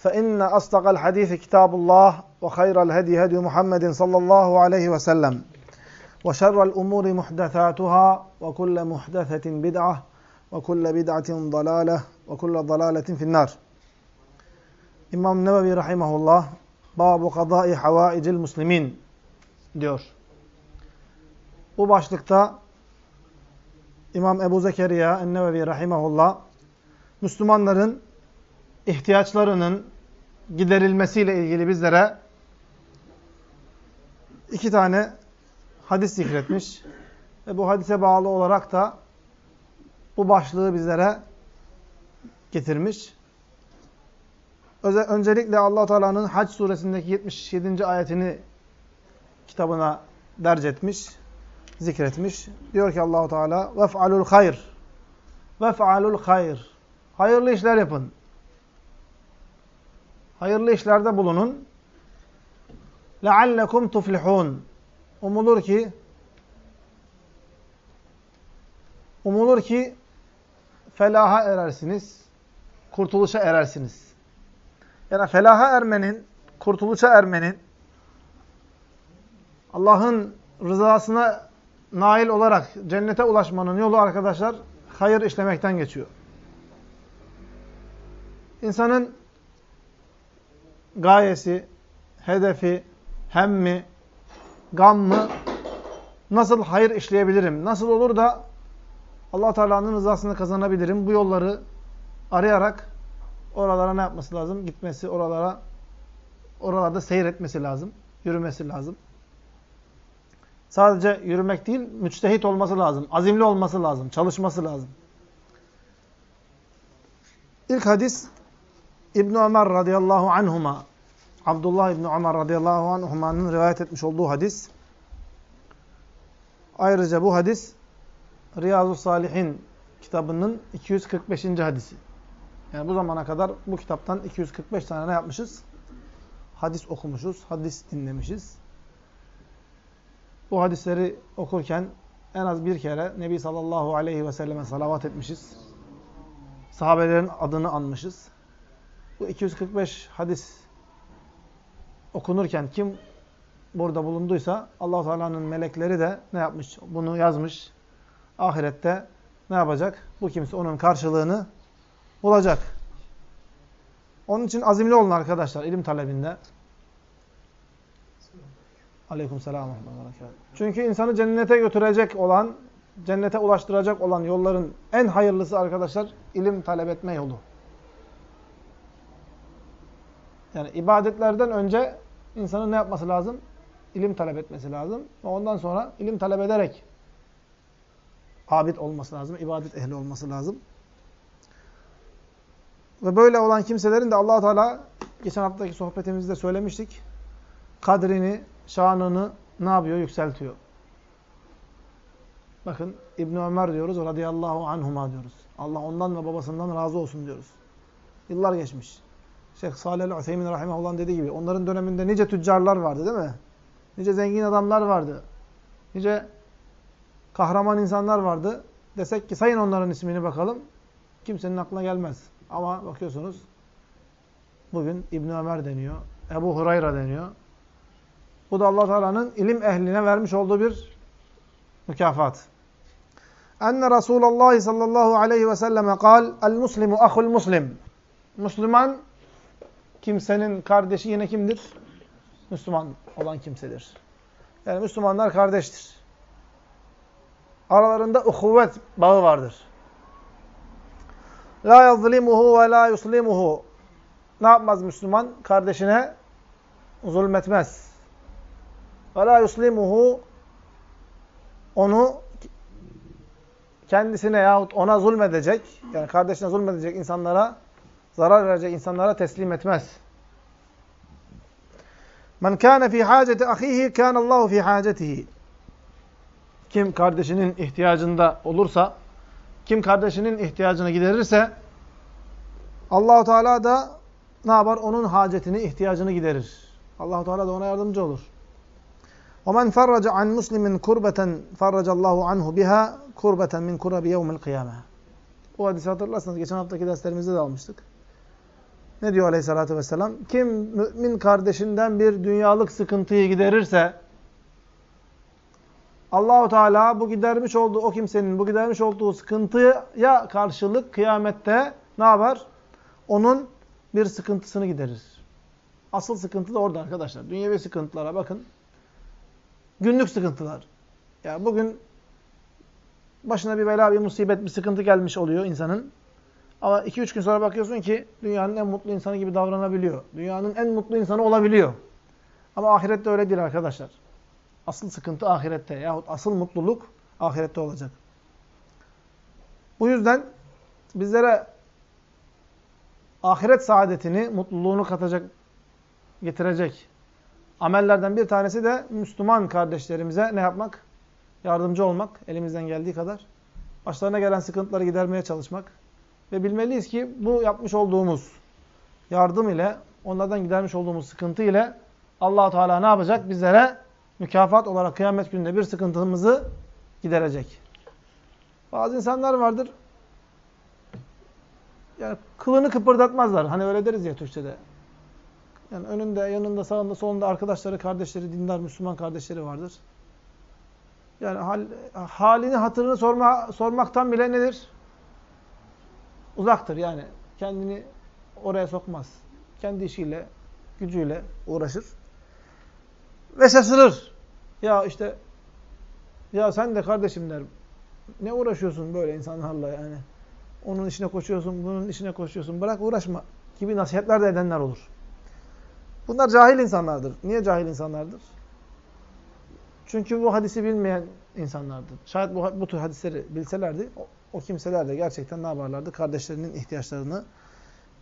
فإن أصدق الحديث كتاب الله وخير الهدي هدي محمد صلى الله عليه وسلم وشر الأمور محدثاتها وكل محدثة بدعة وكل بدعة ضلالة وكل ضلالة في النار İmam Nevevi Rahimahullah Babu Kadai Havaicil Muslimin diyor. Bu başlıkta İmam Ebu Zekeriya Ennevevi Rahimahullah Müslümanların ihtiyaçlarının giderilmesiyle ilgili bizlere iki tane hadis zikretmiş. Ve bu hadise bağlı olarak da bu başlığı bizlere getirmiş. Öncelikle allah Teala'nın Hac suresindeki 77. ayetini kitabına derc etmiş, zikretmiş. Diyor ki Allahu Teala: "Vef'alul hayr." Vef'alul hayr. Hayırlı işler yapın. Hayırlı işlerde bulunun. لَعَلَّكُمْ تُفْلِحُونَ Umulur ki umulur ki felaha erersiniz, kurtuluşa erersiniz. Yani felaha ermenin, kurtuluşa ermenin, Allah'ın rızasına nail olarak cennete ulaşmanın yolu arkadaşlar hayır işlemekten geçiyor. İnsanın gayesi, hedefi, hemmi, gammı nasıl hayır işleyebilirim? Nasıl olur da Allah Teala'nın rızasını kazanabilirim? Bu yolları arayarak oralara ne yapması lazım? Gitmesi, oralara oralarda seyretmesi lazım, yürümesi lazım. Sadece yürümek değil, müçtehit olması lazım, azimli olması lazım, çalışması lazım. İlk hadis İbn Ömer radıyallahu anhuma Abdullah İbn Ömer radıyallahu anhuma'nın rivayet etmiş olduğu hadis. Ayrıca bu hadis Riyazu Salihin kitabının 245. hadisi. Yani bu zamana kadar bu kitaptan 245 tane ne yapmışız? Hadis okumuşuz, hadis dinlemişiz. Bu hadisleri okurken en az bir kere Nebi sallallahu aleyhi ve selleme salavat etmişiz. Sahabelerin adını anmışız. Bu 245 hadis okunurken kim burada bulunduysa allah Teala'nın melekleri de ne yapmış? Bunu yazmış. Ahirette ne yapacak? Bu kimse onun karşılığını bulacak. Onun için azimli olun arkadaşlar ilim talebinde. Aleyküm selam. Çünkü insanı cennete götürecek olan, cennete ulaştıracak olan yolların en hayırlısı arkadaşlar ilim talep etme yolu. Yani ibadetlerden önce insanın ne yapması lazım? İlim talep etmesi lazım. Ondan sonra ilim talep ederek abid olması lazım, ibadet ehli olması lazım. Ve böyle olan kimselerin de allah Teala geçen haftaki sohbetimizde söylemiştik. Kadrini, şanını ne yapıyor? Yükseltiyor. Bakın İbn Ömer diyoruz, radıyallahu anhuma diyoruz. Allah ondan ve babasından razı olsun diyoruz. Yıllar geçmiş. Şeyh Salih el-Useymin rahimahullah'ın dediği gibi onların döneminde nice tüccarlar vardı değil mi? Nice zengin adamlar vardı. Nice kahraman insanlar vardı. Desek ki sayın onların ismini bakalım. Kimsenin aklına gelmez. Ama bakıyorsunuz bugün İbn Ömer deniyor. Ebu Hurayra deniyor. Bu da Allah Teala'nın ilim ehline vermiş olduğu bir mükafat. Enne Resulullah sallallahu aleyhi ve selleme kal El muslimu ahul muslim. Müslüman kimsenin kardeşi yine kimdir? Müslüman olan kimsedir. Yani Müslümanlar kardeştir. Aralarında uhuvvet bağı vardır. La yazlimuhu ve la yuslimuhu. Ne yapmaz Müslüman? Kardeşine zulmetmez. Ve la yuslimuhu onu kendisine yahut ona zulmedecek, yani kardeşine zulmedecek insanlara, zarar verecek insanlara teslim etmez. Men kâne fî hâceti ahîhî kânallâhu fî hâcetihi. Kim kardeşinin ihtiyacında olursa, kim kardeşinin ihtiyacını giderirse, Allahu Teala da ne yapar? Onun hacetini, ihtiyacını giderir. Allahu Teala da ona yardımcı olur. وَمَنْ فَرَّجَ عَنْ مُسْلِمٍ كُرْبَةً فَرَّجَ اللّٰهُ عَنْهُ بِهَا كُرْبَةً مِنْ كُرَبِ يَوْمِ الْقِيَامَةِ Bu hadisi hatırlarsanız geçen haftaki derslerimizde de almıştık. Ne diyor aleyhissalatü vesselam? Kim mümin kardeşinden bir dünyalık sıkıntıyı giderirse Allahu Teala bu gidermiş olduğu o kimsenin bu gidermiş olduğu sıkıntıya karşılık kıyamette ne yapar? Onun bir sıkıntısını giderir. Asıl sıkıntı da orada arkadaşlar. Dünyevi sıkıntılara bakın. Günlük sıkıntılar. Yani bugün başına bir bela, bir musibet, bir sıkıntı gelmiş oluyor insanın. Ama iki üç gün sonra bakıyorsun ki dünyanın en mutlu insanı gibi davranabiliyor. Dünyanın en mutlu insanı olabiliyor. Ama ahirette öyle değil arkadaşlar. Asıl sıkıntı ahirette yahut asıl mutluluk ahirette olacak. Bu yüzden bizlere ahiret saadetini, mutluluğunu katacak, getirecek amellerden bir tanesi de Müslüman kardeşlerimize ne yapmak? Yardımcı olmak, elimizden geldiği kadar. Başlarına gelen sıkıntıları gidermeye çalışmak. Ve bilmeliyiz ki bu yapmış olduğumuz yardım ile, onlardan gidermiş olduğumuz sıkıntı ile allah Teala ne yapacak? Bizlere mükafat olarak kıyamet gününde bir sıkıntımızı giderecek. Bazı insanlar vardır, yani kılını kıpırdatmazlar. Hani öyle deriz ya Türkçe'de. Yani önünde, yanında, sağında, solunda arkadaşları, kardeşleri, dindar Müslüman kardeşleri vardır. Yani hal, halini, hatırını sorma, sormaktan bile nedir? Uzaktır yani. Kendini oraya sokmaz. Kendi işiyle, gücüyle uğraşır. Ve şaşırır. Ya işte, ya sen de kardeşim der. Ne uğraşıyorsun böyle insanlarla yani? Onun işine koşuyorsun, bunun işine koşuyorsun. Bırak uğraşma gibi nasihatler de edenler olur. Bunlar cahil insanlardır. Niye cahil insanlardır? Çünkü bu hadisi bilmeyen insanlardır. Şayet bu, bu tür hadisleri bilselerdi, o, o kimseler de gerçekten ne yaparlardı? Kardeşlerinin ihtiyaçlarını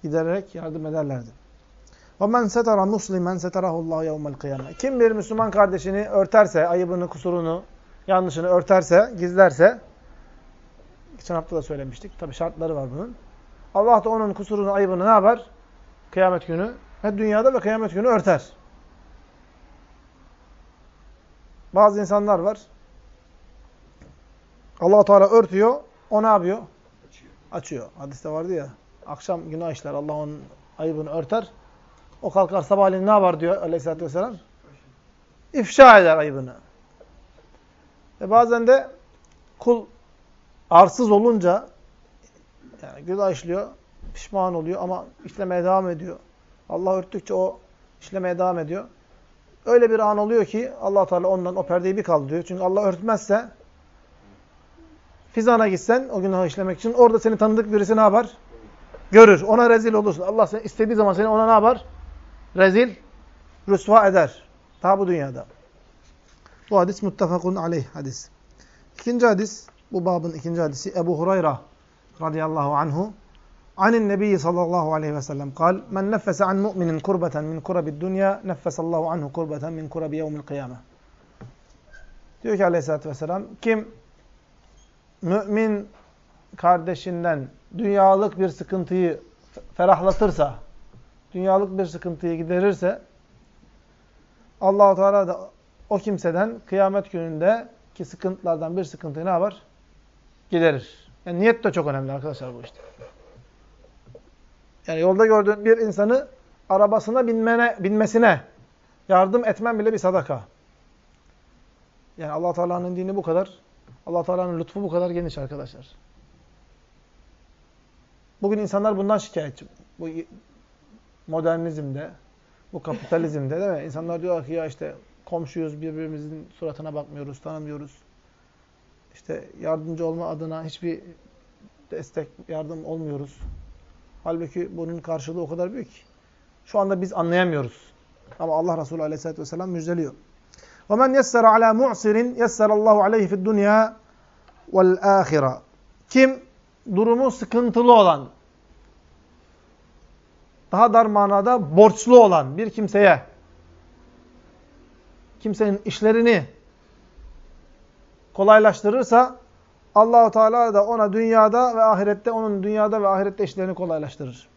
gidererek yardım ederlerdi. وَمَنْ سَتَرَ مُسْلِمًا سَتَرَهُ اللّٰهُ يَوْمَ الْقِيَامَةِ Kim bir Müslüman kardeşini örterse, ayıbını, kusurunu, yanlışını örterse, gizlerse, geçen hafta da söylemiştik, tabi şartları var bunun. Allah da onun kusurunu, ayıbını ne yapar? Kıyamet günü ve dünyada ve kıyamet günü örter. Bazı insanlar var. allah Teala örtüyor. o ne yapıyor? Açıyor. Açıyor. Hadiste vardı ya. Akşam günah işler. Allah onun ayıbını örter. O kalkar sabahleyin ne yapar diyor aleyhissalatü vesselam? İfşa eder ayıbını. Ve bazen de kul arsız olunca yani günah işliyor, pişman oluyor ama işlemeye devam ediyor. Allah örttükçe o işlemeye devam ediyor. Öyle bir an oluyor ki allah Teala ondan o perdeyi bir kaldırıyor. Çünkü Allah örtmezse Fizan'a gitsen o günahı işlemek için orada seni tanıdık birisi ne yapar? Görür. Ona rezil olursun. Allah seni istediği zaman seni ona ne yapar? Rezil, rüsva eder. Daha bu dünyada. Bu hadis muttefakun aleyh hadis. İkinci hadis, bu babın ikinci hadisi Ebu Hurayra radıyallahu anhu Anin Nebi sallallahu aleyhi ve sellem kal, men neffese an mu'minin kurbeten min kurabi dünya, neffesallahu anhu kurbeten min kurabi yevmil kıyame. Diyor ki aleyhissalatü vesselam, kim mümin kardeşinden dünyalık bir sıkıntıyı ferahlatırsa, dünyalık bir sıkıntıyı giderirse, allah Teala da o kimseden kıyamet gününde ki sıkıntılardan bir sıkıntıyı ne yapar? Giderir. Yani niyet de çok önemli arkadaşlar bu işte. Yani yolda gördüğün bir insanı arabasına binmene, binmesine yardım etmen bile bir sadaka. Yani Allah Teala'nın dini bu kadar, Allah Teala'nın lütfu bu kadar geniş modernizmde, bu kapitalizmde değil mi? İnsanlar diyor ki ya işte komşuyuz, birbirimizin suratına bakmıyoruz, tanımıyoruz. İşte yardımcı olma adına hiçbir destek, yardım olmuyoruz. Halbuki bunun karşılığı o kadar büyük ki. Şu anda biz anlayamıyoruz. Ama Allah Resulü Aleyhisselatü Vesselam müjdeliyor. وَمَنْ يَسَّرَ عَلَى مُعْسِرٍ يَسَّرَ اللّٰهُ عَلَيْهِ فِي الدُّنْيَا وَالْآخِرَةِ Kim durumu sıkıntılı olan, daha dar manada borçlu olan bir kimseye, kimsenin işlerini kolaylaştırırsa, Allahu Teala da ona dünyada ve ahirette onun dünyada ve ahirette işlerini kolaylaştırır.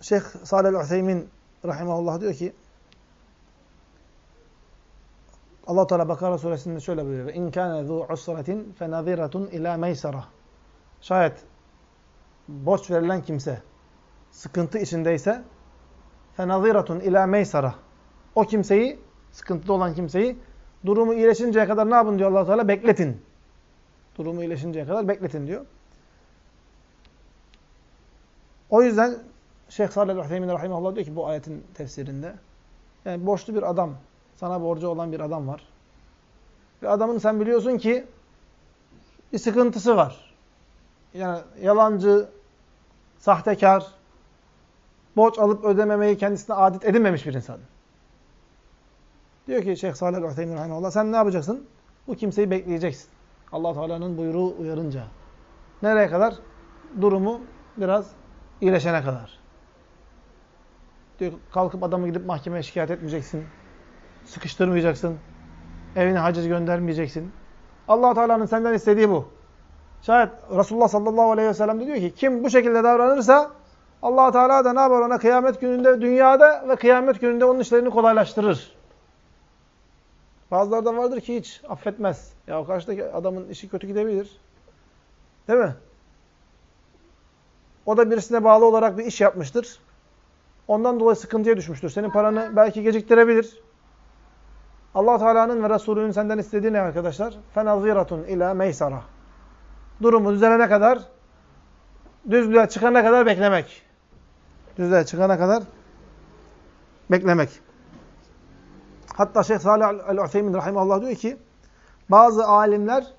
Şeyh Salih el-Ütheymin rahimahullah diyor ki Allah Teala Bakara suresinde şöyle buyuruyor. İn kana zu usratin fenaziratun ila meysara. Şayet borç verilen kimse sıkıntı içindeyse fenaziratun ila meysara. O kimseyi sıkıntıda olan kimseyi durumu iyileşinceye kadar ne yapın diyor Allah Teala? Bekletin. Durumu iyileşinceye kadar bekletin diyor. O yüzden Şeyh Salih Rahim'in Rahimahullah diyor ki bu ayetin tefsirinde yani borçlu bir adam, sana borcu olan bir adam var. Ve adamın sen biliyorsun ki bir sıkıntısı var. Yani yalancı, sahtekar, borç alıp ödememeyi kendisine adet edinmemiş bir insan. Diyor ki Şeyh Salih Rahim'in Rahimahullah sen ne yapacaksın? Bu kimseyi bekleyeceksin. allah Teala'nın buyruğu uyarınca. Nereye kadar? Durumu biraz iyileşene kadar. Diyor kalkıp adamı gidip mahkemeye şikayet etmeyeceksin. Sıkıştırmayacaksın. Evine haciz göndermeyeceksin. allah Teala'nın senden istediği bu. Şayet Resulullah sallallahu aleyhi ve sellem de diyor ki kim bu şekilde davranırsa allah Teala da ne yapar ona kıyamet gününde dünyada ve kıyamet gününde onun işlerini kolaylaştırır. Bazıları da vardır ki hiç affetmez. Ya o karşıdaki adamın işi kötü gidebilir. Değil mi? O da birisine bağlı olarak bir iş yapmıştır. Ondan dolayı sıkıntıya düşmüştür. Senin paranı belki geciktirebilir. Allah Teala'nın ve Resulünün senden istediği ne arkadaşlar? Fenaziratun ila meysara. Durumu düzelene kadar, düzlüğe çıkana kadar beklemek. Düzlüğe çıkana kadar beklemek. Hatta Şeyh Salih el-Utheymin rahimahullah diyor ki, bazı alimler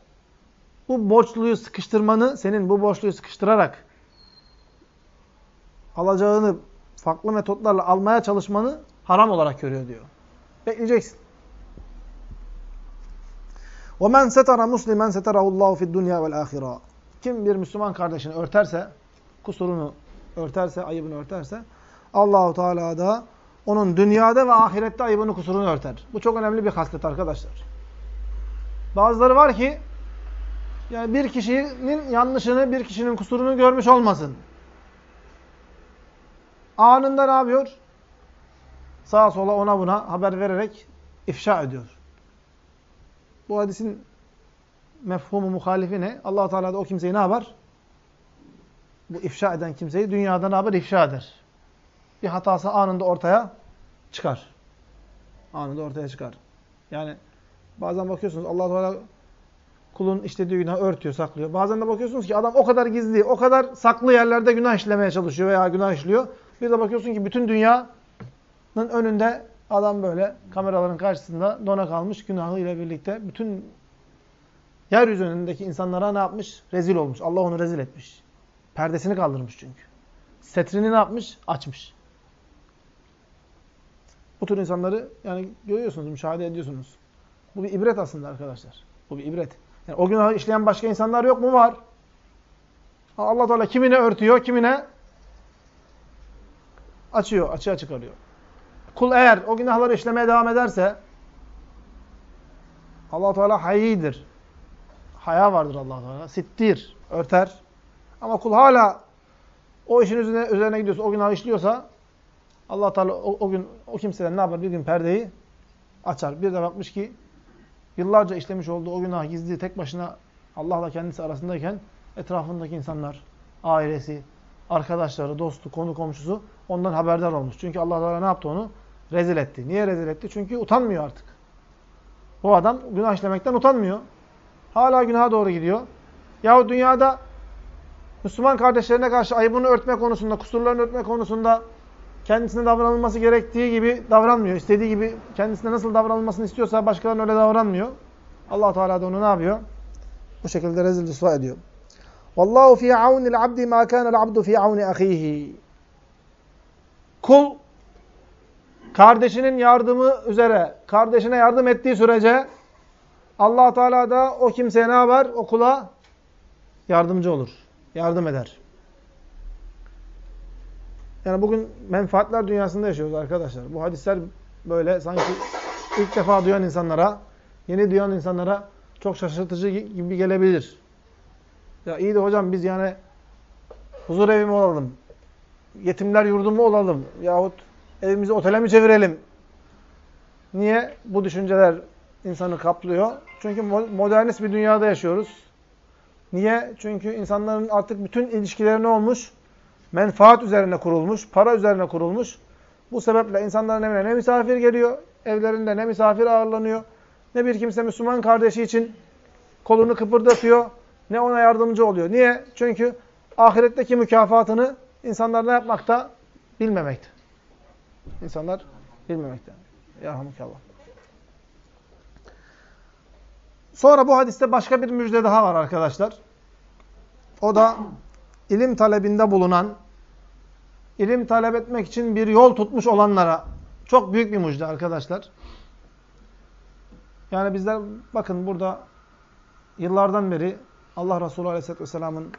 bu borçluyu sıkıştırmanı, senin bu borçluyu sıkıştırarak alacağını farklı metotlarla almaya çalışmanı haram olarak görüyor diyor. Bekleyeceksin. وَمَنْ سَتَرَ مُسْلِمًا سَتَرَهُ اللّٰهُ فِي الدُّنْيَا وَالْآخِرَةِ Kim bir Müslüman kardeşini örterse, kusurunu örterse, ayıbını örterse, Allahu Teala da onun dünyada ve ahirette ayıbını, kusurunu örter. Bu çok önemli bir haslet arkadaşlar. Bazıları var ki, yani bir kişinin yanlışını, bir kişinin kusurunu görmüş olmasın. Anında ne yapıyor? Sağa sola ona buna haber vererek ifşa ediyor. Bu hadisin mefhumu muhalifi ne? allah Teala da o kimseyi ne yapar? Bu ifşa eden kimseyi dünyada ne yapar? İfşa eder. Bir hatası anında ortaya çıkar. Anında ortaya çıkar. Yani bazen bakıyorsunuz allah Teala kulun işlediği günah örtüyor, saklıyor. Bazen de bakıyorsunuz ki adam o kadar gizli, o kadar saklı yerlerde günah işlemeye çalışıyor veya günah işliyor. Bir de bakıyorsun ki bütün dünyanın önünde adam böyle kameraların karşısında dona kalmış günahıyla birlikte bütün yeryüzünündeki insanlara ne yapmış? Rezil olmuş. Allah onu rezil etmiş. Perdesini kaldırmış çünkü. Setrini ne yapmış? Açmış. Bu tür insanları yani görüyorsunuz, müşahede ediyorsunuz. Bu bir ibret aslında arkadaşlar. Bu bir ibret. Yani o günahı işleyen başka insanlar yok mu? Var. Allah Teala kimine örtüyor, kimine açıyor, açığa çıkarıyor. Kul eğer o günahları işlemeye devam ederse allah Teala hayyidir. Haya vardır allah Teala. Sittir, örter. Ama kul hala o işin üzerine, üzerine gidiyorsa, o günahı işliyorsa allah Teala o, o gün o kimseden ne yapar? Bir gün perdeyi açar. Bir de bakmış ki yıllarca işlemiş olduğu o günah gizli tek başına Allah'la kendisi arasındayken etrafındaki insanlar, ailesi, arkadaşları, dostu, konu komşusu ondan haberdar olmuş. Çünkü Allah Teala ne yaptı onu? Rezil etti. Niye rezil etti? Çünkü utanmıyor artık. Bu adam günah işlemekten utanmıyor. Hala günaha doğru gidiyor. Yahu dünyada Müslüman kardeşlerine karşı ayıbını örtme konusunda, kusurlarını örtme konusunda kendisine davranılması gerektiği gibi davranmıyor. İstediği gibi kendisine nasıl davranılmasını istiyorsa başkalarına öyle davranmıyor. allah Teala da onu ne yapıyor? Bu şekilde rezil rüsva ediyor. Vallahu fi aunil abdi ma kana abdu fi auni ahihi. Kul kardeşinin yardımı üzere kardeşine yardım ettiği sürece Allah Teala da o kimseye ne yapar? O kula yardımcı olur. Yardım eder. Yani bugün menfaatler dünyasında yaşıyoruz arkadaşlar. Bu hadisler böyle sanki ilk defa duyan insanlara, yeni duyan insanlara çok şaşırtıcı gibi gelebilir. Ya iyi de hocam biz yani huzur evi mi olalım? Yetimler yurdu mu olalım? Yahut evimizi otele mi çevirelim? Niye bu düşünceler insanı kaplıyor? Çünkü modernist bir dünyada yaşıyoruz. Niye? Çünkü insanların artık bütün ilişkileri ne olmuş? Menfaat üzerine kurulmuş, para üzerine kurulmuş. Bu sebeple insanların evine ne misafir geliyor, evlerinde ne misafir ağırlanıyor, ne bir kimse Müslüman kardeşi için kolunu kıpırdatıyor, ne ona yardımcı oluyor. Niye? Çünkü ahiretteki mükafatını insanlar ne yapmakta? Bilmemekte. İnsanlar bilmemekte. Yarhamukallah. Sonra bu hadiste başka bir müjde daha var arkadaşlar. O da ilim talebinde bulunan, ilim talep etmek için bir yol tutmuş olanlara çok büyük bir müjde arkadaşlar. Yani bizler bakın burada yıllardan beri Allah Resulü Aleyhisselatü Vesselam'ın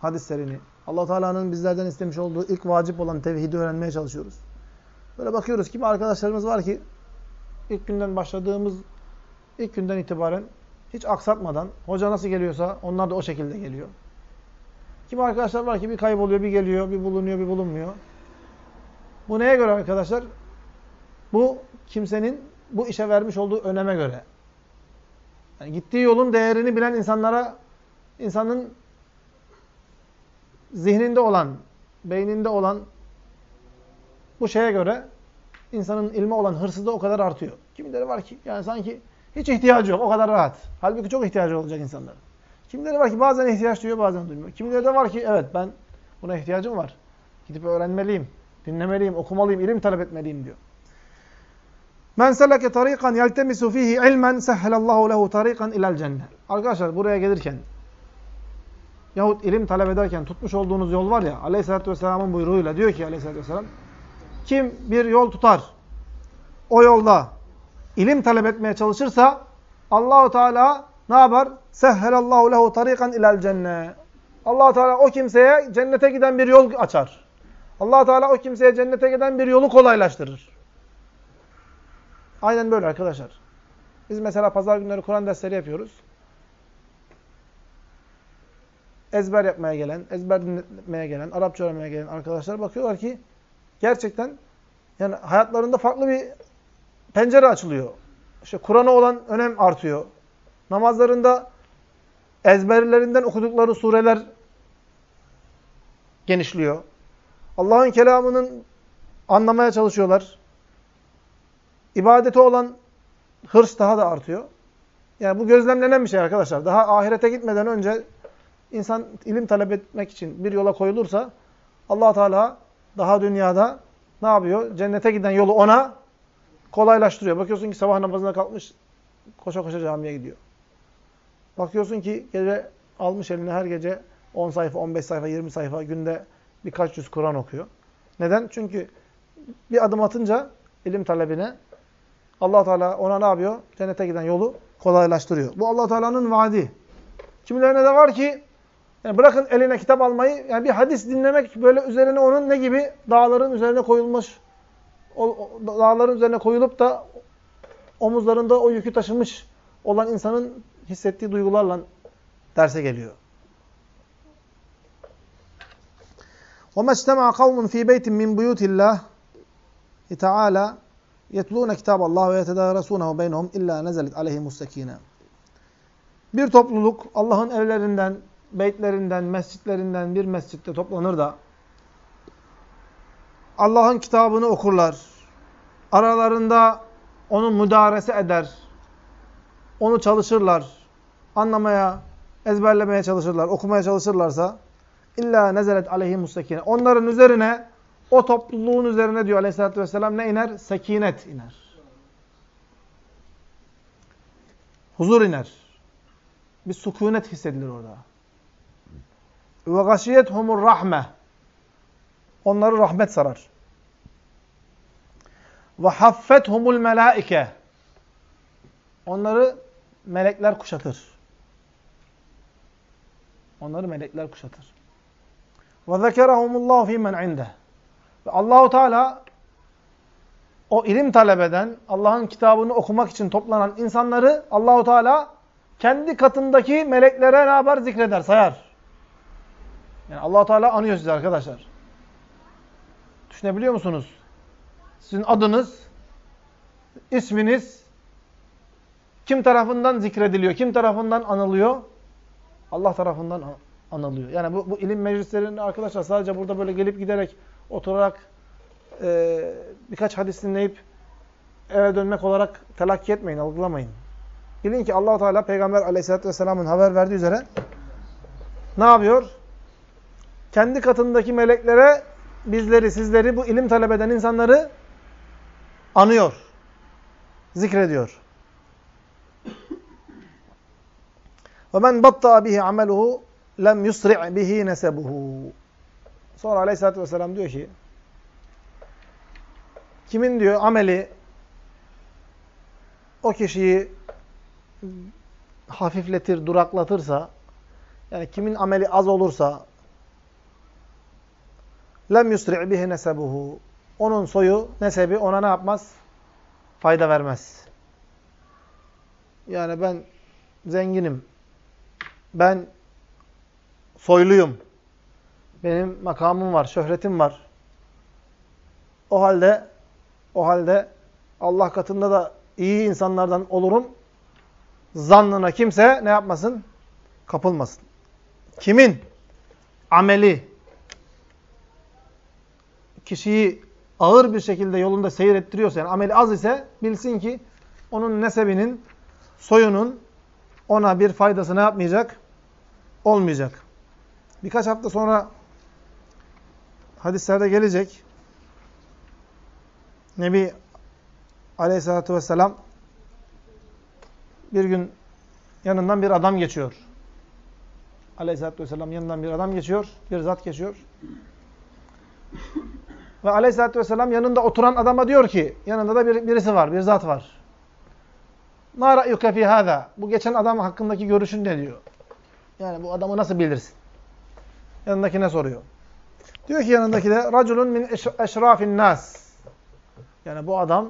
hadislerini, allah Teala'nın bizlerden istemiş olduğu ilk vacip olan tevhidi öğrenmeye çalışıyoruz. Böyle bakıyoruz kimi arkadaşlarımız var ki ilk günden başladığımız ilk günden itibaren hiç aksatmadan hoca nasıl geliyorsa onlar da o şekilde geliyor. Kimi arkadaşlar var ki bir kayboluyor, bir geliyor, bir bulunuyor, bir bulunmuyor. Bu neye göre arkadaşlar? Bu kimsenin bu işe vermiş olduğu öneme göre. Yani gittiği yolun değerini bilen insanlara insanın zihninde olan, beyninde olan bu şeye göre insanın ilme olan hırsı da o kadar artıyor. Kimileri var ki yani sanki hiç ihtiyacı yok, o kadar rahat. Halbuki çok ihtiyacı olacak insanların. Kimileri var ki bazen ihtiyaç duyuyor, bazen duymuyor. Kimileri de var ki evet ben buna ihtiyacım var. Gidip öğrenmeliyim, dinlemeliyim, okumalıyım, ilim talep etmeliyim diyor. Men seleke tariqan yeltemisu fihi ilmen sehhelallahu lehu tariqan ilal cennet. Arkadaşlar buraya gelirken yahut ilim talep ederken tutmuş olduğunuz yol var ya Aleyhisselatü Vesselam'ın buyruğuyla diyor ki Aleyhisselatü Vesselam kim bir yol tutar o yolda ilim talep etmeye çalışırsa Allahu Teala ne yapar? Sehhelallahu lehu tariqan ilal cennet. Allah Teala o kimseye cennete giden bir yol açar. Allah Teala o kimseye cennete giden bir yolu kolaylaştırır. Aynen böyle arkadaşlar. Biz mesela pazar günleri Kur'an dersleri yapıyoruz. Ezber yapmaya gelen, ezber dinletmeye gelen, Arapça öğrenmeye gelen arkadaşlar bakıyorlar ki gerçekten yani hayatlarında farklı bir pencere açılıyor. İşte Kur'an'a olan önem artıyor. Namazlarında ezberlerinden okudukları sureler genişliyor. Allah'ın kelamının anlamaya çalışıyorlar. İbadete olan hırs daha da artıyor. Yani bu gözlemlenen bir şey arkadaşlar. Daha ahirete gitmeden önce insan ilim talep etmek için bir yola koyulursa allah Teala daha dünyada ne yapıyor? Cennete giden yolu ona kolaylaştırıyor. Bakıyorsun ki sabah namazına kalkmış koşa koşa camiye gidiyor. Bakıyorsun ki gece almış eline her gece 10 sayfa, 15 sayfa, 20 sayfa günde birkaç yüz Kur'an okuyor. Neden? Çünkü bir adım atınca ilim talebine allah Teala ona ne yapıyor? Cennete giden yolu kolaylaştırıyor. Bu allah Teala'nın vaadi. Kimilerine de var ki yani bırakın eline kitap almayı, yani bir hadis dinlemek böyle üzerine onun ne gibi dağların üzerine koyulmuş, o, o, dağların üzerine koyulup da omuzlarında o yükü taşımış olan insanın hissettiği duygularla derse geliyor. وَمَا اجْتَمَعَ قَوْمٌ ف۪ي بَيْتٍ مِّنْ بُيُوتِ اللّٰهِ تَعَالَى يَتْلُونَ كِتَابَ اللّٰهِ وَيَتَدَارَسُونَهُ بَيْنَهُمْ اِلَّا نَزَلِتْ عَلَيْهِمُ السَّك۪ينَ Bir topluluk Allah'ın evlerinden, beytlerinden, mescitlerinden bir mescitte toplanır da Allah'ın kitabını okurlar. Aralarında onu müdarese eder. Onu çalışırlar. Anlamaya, ezberlemeye çalışırlar, okumaya çalışırlarsa İlla nezelet aleyhimus sekine. Onların üzerine, o topluluğun üzerine diyor aleyhissalatü vesselam ne iner? Sekinet iner. Huzur iner. Bir sükunet hissedilir orada. Ve gashiyethumur rahme. Onları rahmet sarar. Ve haffethumul melaike. Onları melekler kuşatır. Onları melekler kuşatır. Ve zekerahumullahu fîmen inde. Ve Allahu Teala o ilim talep eden, Allah'ın kitabını okumak için toplanan insanları Allahu Teala kendi katındaki meleklere ne yapar? Zikreder, sayar. Yani Allahu Teala anıyor sizi arkadaşlar. Düşünebiliyor musunuz? Sizin adınız, isminiz kim tarafından zikrediliyor, kim tarafından anılıyor? Allah tarafından anılıyor. Yani bu, bu ilim meclislerinde arkadaşlar sadece burada böyle gelip giderek oturarak e, birkaç hadis dinleyip eve dönmek olarak telakki etmeyin, algılamayın. Bilin ki allah Teala Peygamber aleyhissalatü vesselamın haber verdiği üzere ne yapıyor? kendi katındaki meleklere bizleri, sizleri, bu ilim talep eden insanları anıyor. Zikrediyor. Ve men batta bihi ameluhu lem yusri' bihi. Sonra Aleyhisselatü vesselam diyor ki kimin diyor ameli o kişiyi hafifletir, duraklatırsa yani kimin ameli az olursa, lem yusri' bihi nesebuhu. Onun soyu, nesebi ona ne yapmaz? Fayda vermez. Yani ben zenginim. Ben soyluyum. Benim makamım var, şöhretim var. O halde o halde Allah katında da iyi insanlardan olurum. Zannına kimse ne yapmasın? Kapılmasın. Kimin ameli kişiyi ağır bir şekilde yolunda seyrettiriyorsa, yani ameli az ise bilsin ki onun nesebinin, soyunun ona bir faydası ne yapmayacak? Olmayacak. Birkaç hafta sonra hadislerde gelecek. Nebi Aleyhisselatü Vesselam bir gün yanından bir adam geçiyor. Aleyhisselatü Vesselam yanından bir adam geçiyor. Bir zat geçiyor. Ve Aleyhisselatü Vesselam yanında oturan adama diyor ki, yanında da bir, birisi var, bir zat var. مَا رَأْيُكَ فِي هَذَا Bu geçen adam hakkındaki görüşün ne diyor? Yani bu adamı nasıl bilirsin? Yanındakine soruyor. Diyor ki yanındaki de raculun min eşrafin nas. Yani bu adam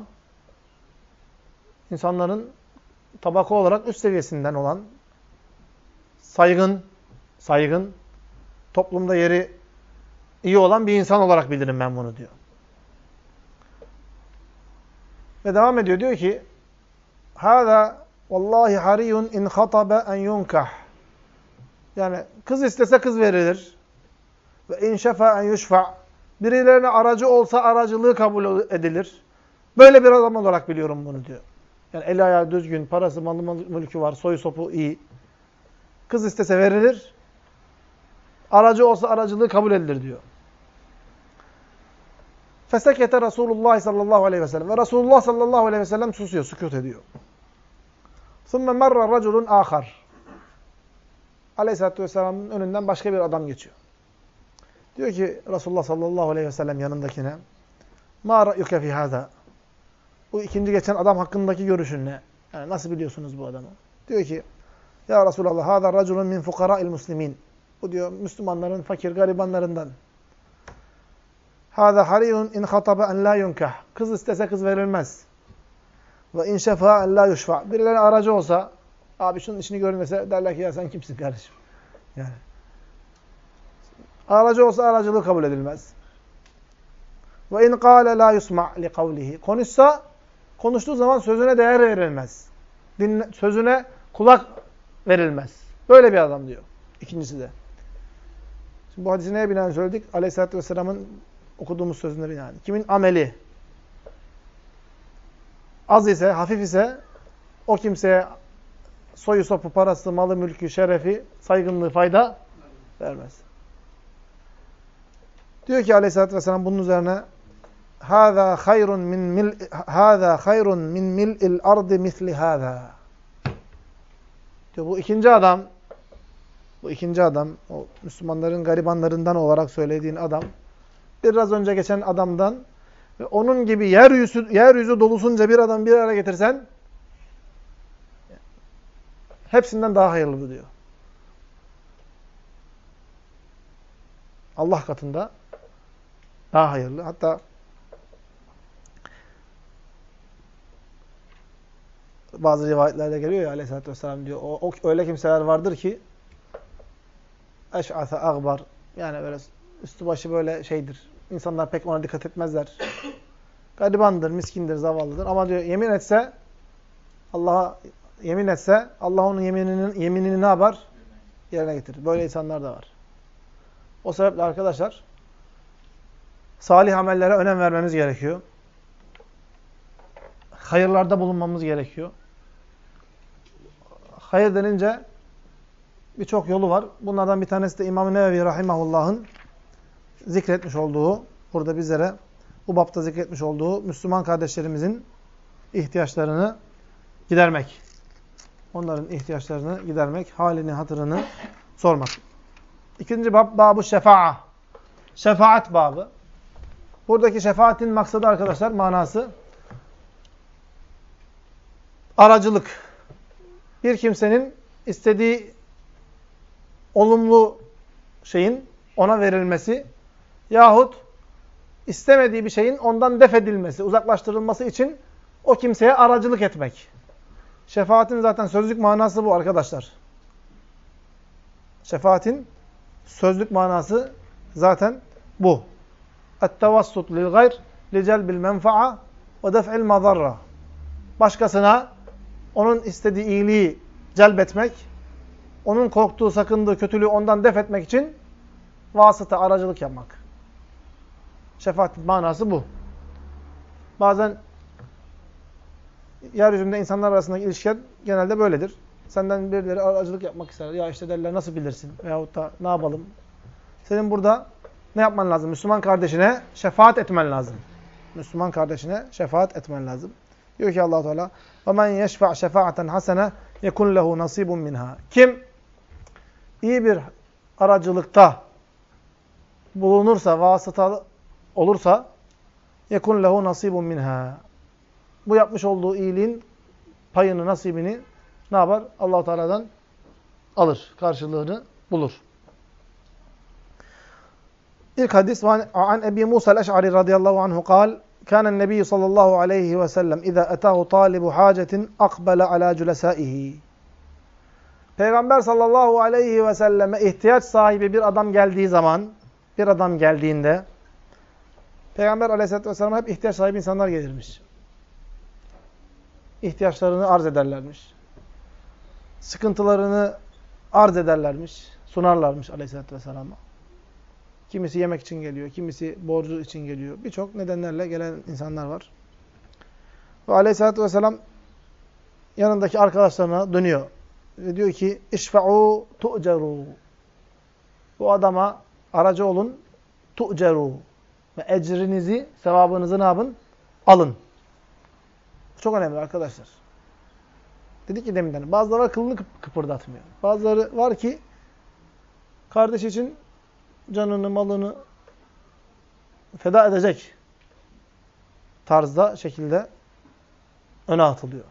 insanların tabaka olarak üst seviyesinden olan saygın, saygın, toplumda yeri iyi olan bir insan olarak bilirim ben bunu diyor. Ve devam ediyor diyor ki Hâzâ vallahi hariyun in khatabe en yunkah. Yani kız istese kız verilir. Ve in şefa en yuşfa. Birilerine aracı olsa aracılığı kabul edilir. Böyle bir adam olarak biliyorum bunu diyor. Yani eli ayağı düzgün, parası, malı mülkü var, soyu sopu iyi. Kız istese verilir. Aracı olsa aracılığı kabul edilir diyor. Fesekete Resulullah sallallahu aleyhi ve sellem. Ve Resulullah sallallahu aleyhi ve sellem susuyor, sükut ediyor. Sümme merra raculun ahar. Aleyhisselatü vesselamın önünden başka bir adam geçiyor. Diyor ki Resulullah sallallahu aleyhi ve sellem yanındakine Ma ra'yuke fi hâzâ. Bu ikinci geçen adam hakkındaki görüşün ne? Yani nasıl biliyorsunuz bu adamı? Diyor ki Ya Resulallah hâzâ raculun min fukarâil muslimin. Bu diyor Müslümanların fakir garibanlarından. Hâzâ harîun in hatabe en lâ yunkah. Kız istese kız verilmez. Ve in şefâ en lâ yuşfâ. Birileri aracı olsa, abi şunun işini görmese derler ki ya sen kimsin kardeşim? Yani. Aracı olsa aracılığı kabul edilmez. Ve in kâle lâ yusma' li kavlihi. Konuşsa, konuştuğu zaman sözüne değer verilmez. Dinle, sözüne kulak verilmez. Böyle bir adam diyor. İkincisi de. Şimdi bu hadisi neye binaen söyledik? Aleyhisselatü Vesselam'ın okuduğumuz sözünde binaen. Kimin ameli az ise, hafif ise o kimseye soyu sopu, parası, malı, mülkü, şerefi, saygınlığı, fayda vermez. Diyor ki Aleyhisselatü vesselam bunun üzerine "Hâzâ hayrun min mil hâzâ hayrun min mil'il ardı misli hâzâ." Diyor bu ikinci adam bu ikinci adam o Müslümanların garibanlarından olarak söylediğin adam biraz önce geçen adamdan ve onun gibi yeryüzü, yeryüzü dolusunca bir adam bir araya getirsen hepsinden daha hayırlı diyor. Allah katında daha hayırlı. Hatta bazı rivayetlerde geliyor ya aleyhissalatü vesselam diyor. O, o öyle kimseler vardır ki eş'ase agbar yani böyle üstü başı böyle şeydir. İnsanlar pek ona dikkat etmezler. Garibandır, miskindir, zavallıdır. Ama diyor yemin etse Allah'a yemin etse Allah onun yemininin yeminini ne yapar? Yerine getirir. Böyle insanlar da var. O sebeple arkadaşlar salih amellere önem vermemiz gerekiyor. Hayırlarda bulunmamız gerekiyor. Hayır denince birçok yolu var. Bunlardan bir tanesi de İmam-ı Nevevi Rahimahullah'ın zikretmiş olduğu, burada bizlere bu bapta zikretmiş olduğu Müslüman kardeşlerimizin ihtiyaçlarını gidermek. Onların ihtiyaçlarını gidermek, halini, hatırını sormak. İkinci bab, babu şefa'a. Şefaat babı. Buradaki şefaatin maksadı arkadaşlar, manası aracılık. Bir kimsenin istediği olumlu şeyin ona verilmesi yahut istemediği bir şeyin ondan def edilmesi, uzaklaştırılması için o kimseye aracılık etmek. Şefaatin zaten sözlük manası bu arkadaşlar. Şefaatin sözlük manası zaten bu. Et-tevassut lil gayr li celbil menfa'a ve def'il mazarra. Başkasına onun istediği iyiliği celbetmek, onun korktuğu, sakındığı kötülüğü ondan def etmek için vasıta, aracılık yapmak. Şefaatin manası bu. Bazen yeryüzünde insanlar arasındaki ilişkiler genelde böyledir. Senden birileri aracılık yapmak ister. Ya işte derler nasıl bilirsin? Veyahut da ne yapalım? Senin burada ne yapman lazım? Müslüman kardeşine şefaat etmen lazım. Müslüman kardeşine şefaat etmen lazım. Diyor ki Allah Teala: "Ve men yeşfa' şefaaten hasene yekun lehu nasibun minha." Kim iyi bir aracılıkta bulunursa, vasıta olursa yekun lehu nasibun minha. Bu yapmış olduğu iyiliğin payını, nasibini ne yapar? Allah Teala'dan alır, karşılığını bulur. İlk hadis an Ebi Musa el-Eş'ari radıyallahu anhu kal Kânen nebiyyü sallallahu aleyhi ve sellem izâ etâhu tâlibu hâcetin akbele alâ cülesâihi. Peygamber sallallahu aleyhi ve selleme ihtiyaç sahibi bir adam geldiği zaman, bir adam geldiğinde, Peygamber aleyhisselatü vesselam hep ihtiyaç sahibi insanlar gelirmiş. İhtiyaçlarını arz ederlermiş. Sıkıntılarını arz ederlermiş, sunarlarmış aleyhisselatü vesselam'a. Kimisi yemek için geliyor, kimisi borcu için geliyor. Birçok nedenlerle gelen insanlar var. Ve aleyhissalatü vesselam yanındaki arkadaşlarına dönüyor. Ve diyor ki, İşfe'u tu'ceru. Bu adama aracı olun, tu'ceru. Ve ecrinizi, sevabınızı ne yapın? Alın. Çok önemli arkadaşlar. Dedik ki deminden, bazıları var kılını kıpırdatmıyor. Bazıları var ki, kardeş için canını, malını feda edecek tarzda, şekilde öne atılıyor.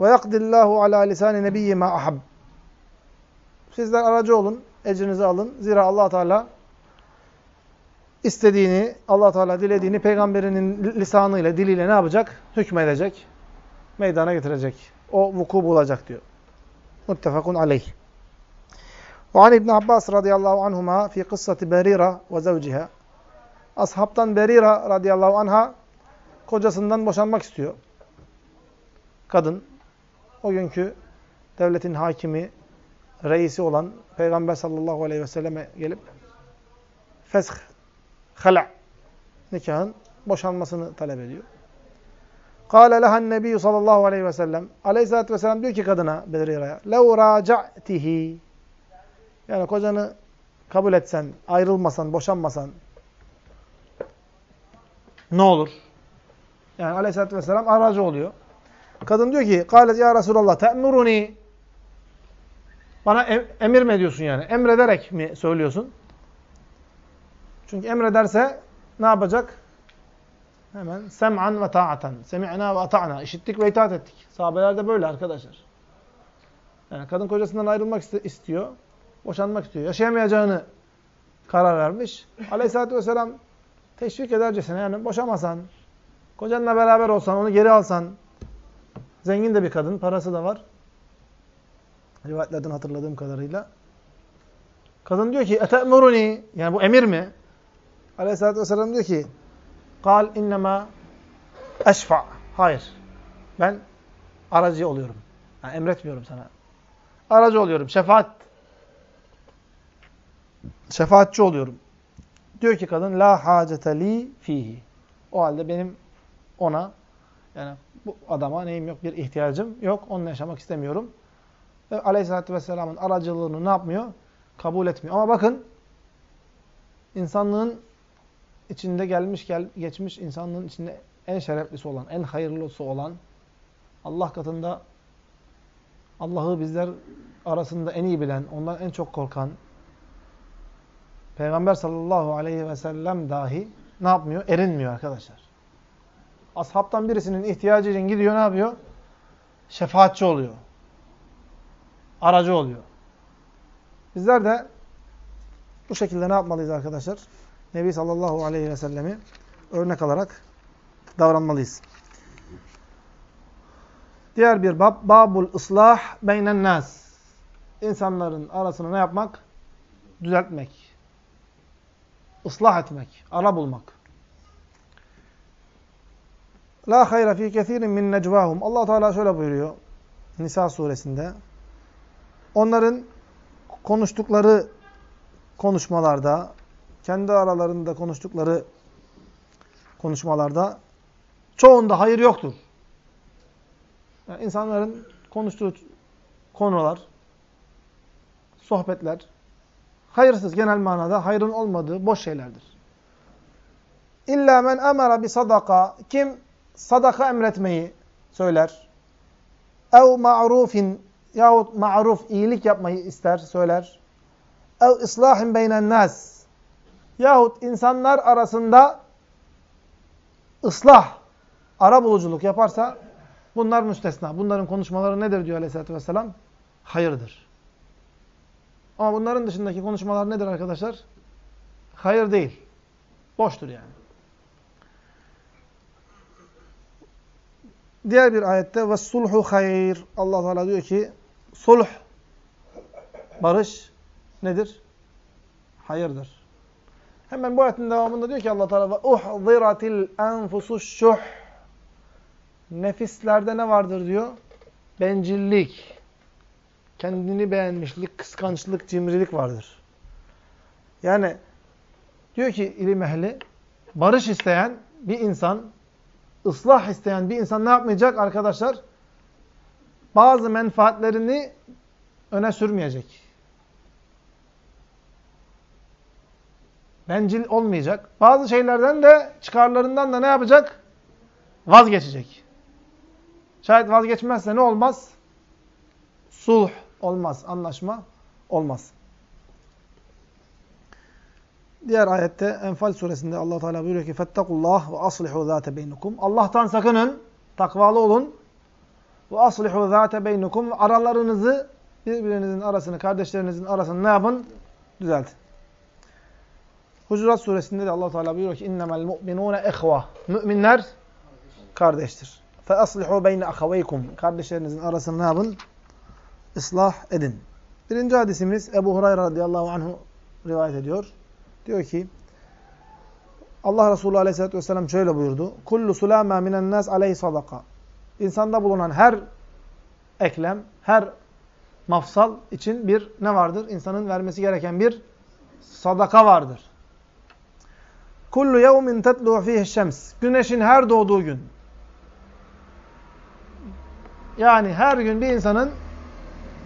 Ve yakdillahu ala lisani nebiyyi ma ahab. Sizler aracı olun, ecrinizi alın. Zira Allah Teala istediğini, Allah Teala dilediğini peygamberinin lisanıyla, diliyle ne yapacak? Hükmedecek, meydana getirecek. O vuku bulacak diyor. Muttefakun aleyh. وعن İbn Abbas radıyallahu anhuma fi kıssati Berira ve zevciha. Ashabtan Berira radıyallahu anha kocasından boşanmak istiyor. Kadın o günkü devletin hakimi, reisi olan Peygamber sallallahu aleyhi ve selleme gelip fesh, Hala. Nikahın boşanmasını talep ediyor. Kale lehen nebiyyü sallallahu aleyhi ve sellem. Aleyhisselatü vesselam diyor ki kadına Bedrira'ya. Lev raca'tihi. Yani kocanı kabul etsen, ayrılmasan, boşanmasan ne olur? Yani aleyhissalatü vesselam aracı oluyor. Kadın diyor ki, Kâlet ya Resulallah te'muruni. Bana em emir mi ediyorsun yani? Emrederek mi söylüyorsun? Çünkü emrederse ne yapacak? Hemen sem'an ve ta'atan. Semi'na ve ata'na. İşittik ve itaat ettik. Sahabeler de böyle arkadaşlar. Yani kadın kocasından ayrılmak istiyor. Boşanmak istiyor. Yaşayamayacağını karar vermiş. Aleyhisselatü vesselam teşvik edercesine yani boşamasan, kocanla beraber olsan, onu geri alsan, zengin de bir kadın, parası da var. Rivayetlerden hatırladığım kadarıyla. Kadın diyor ki, ete'muruni, yani bu emir mi? Aleyhisselatü vesselam diyor ki, kal innema eşfa. Hayır. Ben aracı oluyorum. Yani emretmiyorum sana. Aracı oluyorum. Şefaat. Şefaatçi oluyorum. Diyor ki kadın la hacete li fihi. O halde benim ona yani bu adama neyim yok bir ihtiyacım yok. Onunla yaşamak istemiyorum. Ve Aleyhisselatü Vesselam'ın aracılığını ne yapmıyor? Kabul etmiyor. Ama bakın insanlığın içinde gelmiş gel, geçmiş insanlığın içinde en şereflisi olan, en hayırlısı olan Allah katında Allah'ı bizler arasında en iyi bilen, ondan en çok korkan Peygamber sallallahu aleyhi ve sellem dahi ne yapmıyor? Erinmiyor arkadaşlar. Ashabtan birisinin ihtiyacı için gidiyor ne yapıyor? Şefaatçi oluyor. Aracı oluyor. Bizler de bu şekilde ne yapmalıyız arkadaşlar? Nebi sallallahu aleyhi ve sellemi örnek alarak davranmalıyız. Diğer bir bab, babul ıslah beynen nas. İnsanların arasını ne yapmak? Düzeltmek. Islah etmek, ara bulmak. La hayra fi kesirin min necvahum. Allah Teala şöyle buyuruyor Nisa suresinde. Onların konuştukları konuşmalarda, kendi aralarında konuştukları konuşmalarda çoğunda hayır yoktur. Yani insanların konuştuğu konular, sohbetler hayırsız genel manada hayrın olmadığı boş şeylerdir. İlla men emara bi sadaka kim sadaka emretmeyi söyler. Ev ma'rufin yahut ma'ruf iyilik yapmayı ister, söyler. Ev islahin beynen nas yahut insanlar arasında ıslah, ara buluculuk yaparsa bunlar müstesna. Bunların konuşmaları nedir diyor Aleyhisselatü Vesselam? Hayırdır. Ama bunların dışındaki konuşmalar nedir arkadaşlar? Hayır değil. Boştur yani. Diğer bir ayette ve sulhu hayır. Allah Teala diyor ki sulh barış nedir? Hayırdır. Hemen bu ayetin devamında diyor ki Allah Teala uhziratil enfusuş şuh. Nefislerde ne vardır diyor? Bencillik, kendini beğenmişlik, kıskançlık, cimrilik vardır. Yani diyor ki ilim ehli, barış isteyen bir insan, ıslah isteyen bir insan ne yapmayacak arkadaşlar? Bazı menfaatlerini öne sürmeyecek. Bencil olmayacak. Bazı şeylerden de çıkarlarından da ne yapacak? Vazgeçecek. Şayet vazgeçmezse ne olmaz? Sulh olmaz, anlaşma olmaz. Diğer ayette Enfal suresinde Allah Teala buyuruyor ki "Fettakullah ve aslihu zate beynukum." Allah'tan sakının, takvalı olun. Ve aslihu zate beynukum. Aralarınızı birbirinizin arasını, kardeşlerinizin arasını ne yapın? Düzeltin. Hucurat suresinde de Allah Teala buyuruyor ki "İnnemel mu'minune ihva." Müminler kardeştir. Aslihu beyne ahaveykum. Kardeşlerinizin arasını ne yapın? ıslah edin. Birinci hadisimiz Ebu Hurayra radıyallahu anhu rivayet ediyor. Diyor ki Allah Resulü aleyhissalatü vesselam şöyle buyurdu. Kullu sulâmâ minen nâs aleyhi sadaka. İnsanda bulunan her eklem, her mafsal için bir ne vardır? İnsanın vermesi gereken bir sadaka vardır. Kullu yevmin tetlu fihi şems. Güneşin her doğduğu gün. Yani her gün bir insanın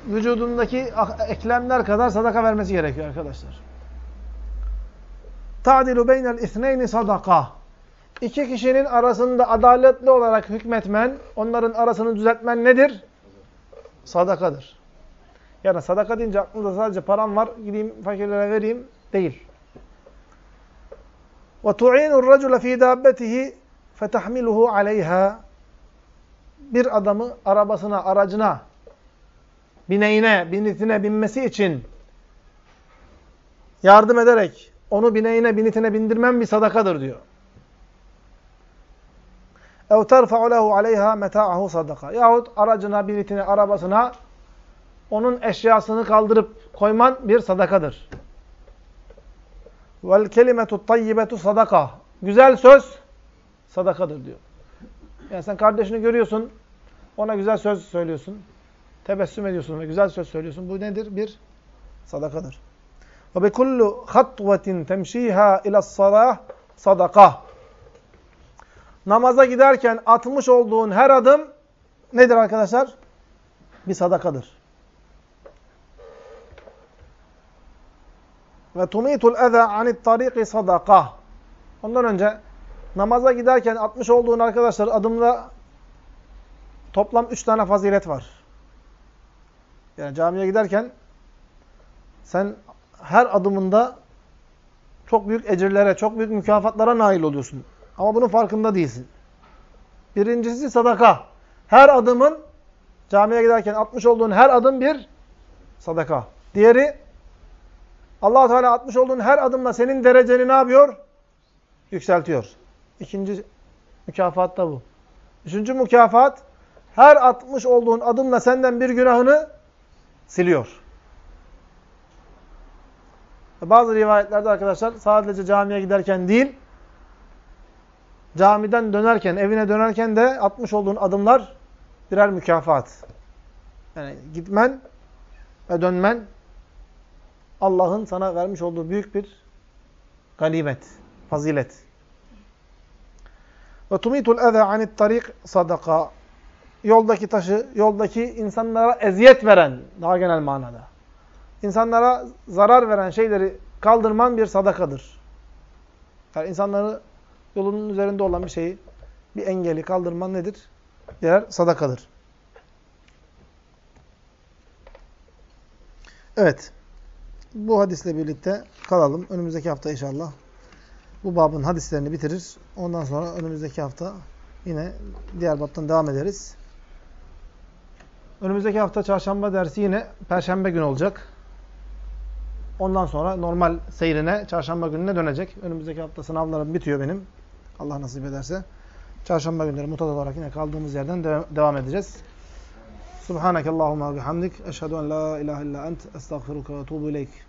vücudundaki eklemler kadar sadaka vermesi gerekiyor arkadaşlar. ta'dilu beynel isneyni sadaka. İki kişinin arasında adaletli olarak hükmetmen, onların arasını düzeltmen nedir? Sadakadır. Yani sadaka deyince aklınızda sadece param var, gideyim fakirlere vereyim değil. وَتُعِينُ الرَّجُلَ ف۪ي دَابَّتِهِ فَتَحْمِلُهُ عَلَيْهَا Bir adamı arabasına, aracına, bineğine, binitine binmesi için yardım ederek onu bineğine, binitine bindirmen bir sadakadır diyor. اَوْ تَرْفَعُ لَهُ عَلَيْهَا مَتَاعَهُ sadaka. Yahut aracına, binitine, arabasına onun eşyasını kaldırıp koyman bir sadakadır. Vel kelimetu tayyibetu sadaka. Güzel söz sadakadır diyor. Yani sen kardeşini görüyorsun, ona güzel söz söylüyorsun. Tebessüm ediyorsun ve güzel söz söylüyorsun. Bu nedir? Bir sadakadır. Ve bi kullu hatvetin temşiha ila salah sadaka. Namaza giderken atmış olduğun her adım nedir arkadaşlar? Bir sadakadır. Ve tumitul eza anit tariki sadaka. Ondan önce namaza giderken atmış olduğun arkadaşlar adımda toplam üç tane fazilet var. Yani camiye giderken sen her adımında çok büyük ecirlere, çok büyük mükafatlara nail oluyorsun. Ama bunun farkında değilsin. Birincisi sadaka. Her adımın camiye giderken atmış olduğun her adım bir sadaka. Diğeri allah Teala atmış olduğun her adımla senin dereceni ne yapıyor? Yükseltiyor. İkinci mükafat da bu. Üçüncü mükafat her atmış olduğun adımla senden bir günahını siliyor. Bazı rivayetlerde arkadaşlar sadece camiye giderken değil, camiden dönerken, evine dönerken de atmış olduğun adımlar birer mükafat. Yani gitmen ve dönmen Allah'ın sana vermiş olduğu büyük bir ganimet, fazilet. Ve tumitul eza anit tarik sadaka. Yoldaki taşı, yoldaki insanlara eziyet veren, daha genel manada. İnsanlara zarar veren şeyleri kaldırman bir sadakadır. Yani insanları yolunun üzerinde olan bir şeyi, bir engeli kaldırman nedir? Birer sadakadır. Evet. Bu hadisle birlikte kalalım. Önümüzdeki hafta inşallah bu babın hadislerini bitirir. Ondan sonra önümüzdeki hafta yine diğer babtan devam ederiz. Önümüzdeki hafta çarşamba dersi yine perşembe günü olacak. Ondan sonra normal seyrine çarşamba gününe dönecek. Önümüzdeki hafta sınavlarım bitiyor benim. Allah nasip ederse. Çarşamba günleri mutat olarak yine kaldığımız yerden de devam edeceğiz. Subhaneke Allahumma bihamdik. Eşhedü en la ilahe illa ent. Estağfiruka ve tuğbu ileyk.